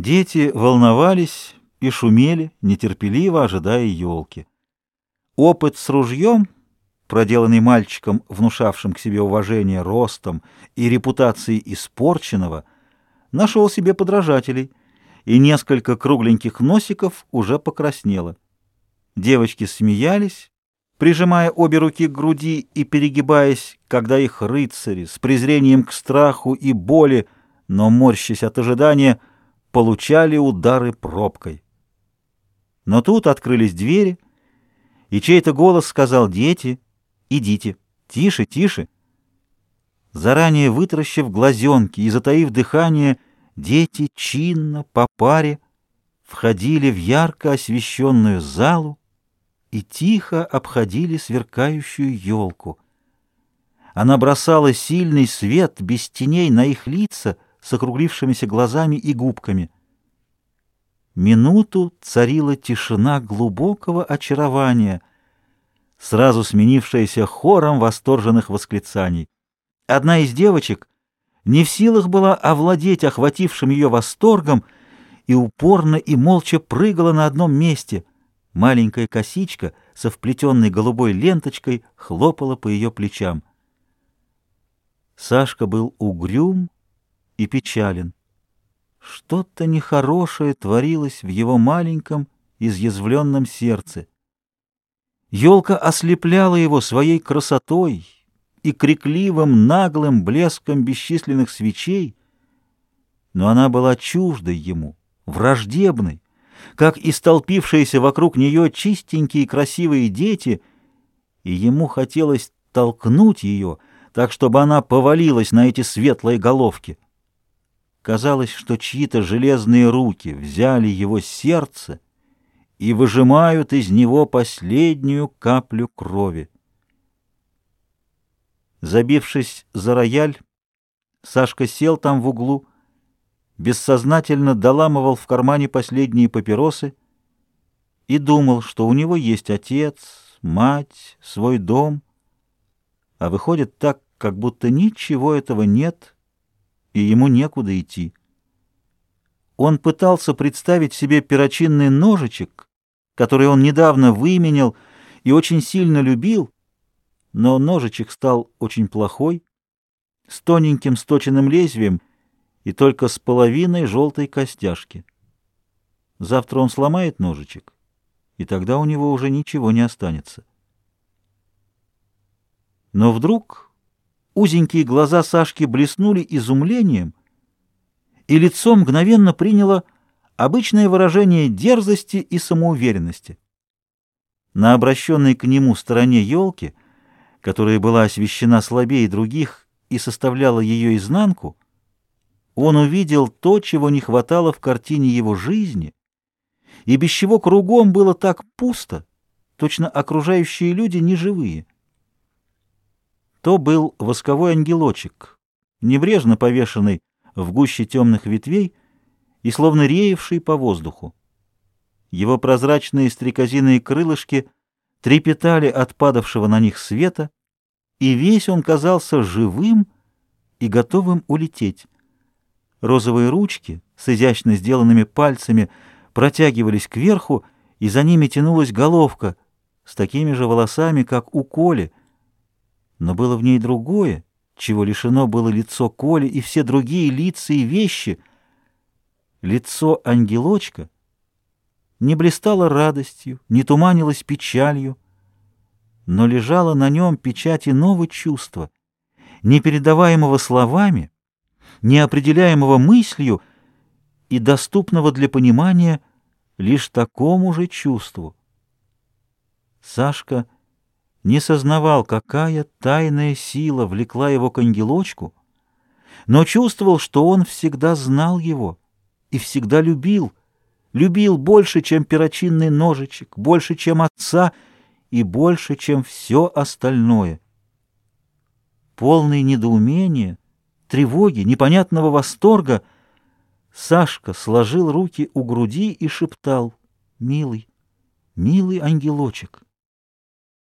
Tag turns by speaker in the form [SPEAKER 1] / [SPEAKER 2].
[SPEAKER 1] Дети волновались и шумели, нетерпеливо ожидая елки. Опыт с ружьем, проделанный мальчиком, внушавшим к себе уважение ростом и репутацией испорченного, нашел себе подражателей, и несколько кругленьких носиков уже покраснело. Девочки смеялись, прижимая обе руки к груди и перегибаясь, когда их рыцари с презрением к страху и боли, но морщась от ожидания, получали удары пробкой. Но тут открылись двери, и чей-то голос сказал «Дети, идите, тише, тише». Заранее вытаращив глазенки и затаив дыхание, дети чинно, по паре, входили в ярко освещенную залу и тихо обходили сверкающую елку. Она бросала сильный свет без теней на их лица — с округлившимися глазами и губками. Минуту царила тишина глубокого очарования, сразу сменившаяся хором восторженных восклицаний. Одна из девочек не в силах была овладеть охватившим ее восторгом и упорно и молча прыгала на одном месте. Маленькая косичка со вплетенной голубой ленточкой хлопала по ее плечам. Сашка был угрюм, и печален. Что-то нехорошее творилось в его маленьком, изъязвленном сердце. Елка ослепляла его своей красотой и крикливым, наглым блеском бесчисленных свечей, но она была чуждой ему, враждебной, как и столпившиеся вокруг нее чистенькие красивые дети, и ему хотелось толкнуть ее, так, чтобы она повалилась на эти светлые головки. Казалось, что чьи-то железные руки взяли его сердце и выжимают из него последнюю каплю крови. Забившись за рояль, Сашка сел там в углу, бессознательно доламывал в кармане последние папиросы и думал, что у него есть отец, мать, свой дом, а выходит так, как будто ничего этого нет — и ему некуда идти. Он пытался представить себе перочинный ножичек, который он недавно выменял и очень сильно любил, но ножичек стал очень плохой, с тоненьким сточенным лезвием и только с половиной желтой костяшки. Завтра он сломает ножичек, и тогда у него уже ничего не останется. Но вдруг Узенькие глаза Сашки блеснули изумлением, и лицо мгновенно приняло обычное выражение дерзости и самоуверенности. На обращенной к нему стороне елки, которая была освещена слабее других и составляла ее изнанку, он увидел то, чего не хватало в картине его жизни, и без чего кругом было так пусто, точно окружающие люди неживые. То был восковой ангелочек, небрежно повешенный в гуще темных ветвей и словно реевший по воздуху. Его прозрачные стрекозиные крылышки трепетали от падавшего на них света, и весь он казался живым и готовым улететь. Розовые ручки с изящно сделанными пальцами протягивались кверху, и за ними тянулась головка с такими же волосами, как у Коли — но было в ней другое, чего лишено было лицо Коли и все другие лица и вещи. Лицо ангелочка не блистало радостью, не туманилось печалью, но лежало на нем печать иного чувства, непередаваемого словами, неопределяемого мыслью и доступного для понимания лишь такому же чувству. Сашка — не сознавал, какая тайная сила влекла его к ангелочку, но чувствовал, что он всегда знал его и всегда любил, любил больше, чем перочинный ножичек, больше, чем отца и больше, чем все остальное. Полный недоумения, тревоги, непонятного восторга, Сашка сложил руки у груди и шептал «Милый, милый ангелочек».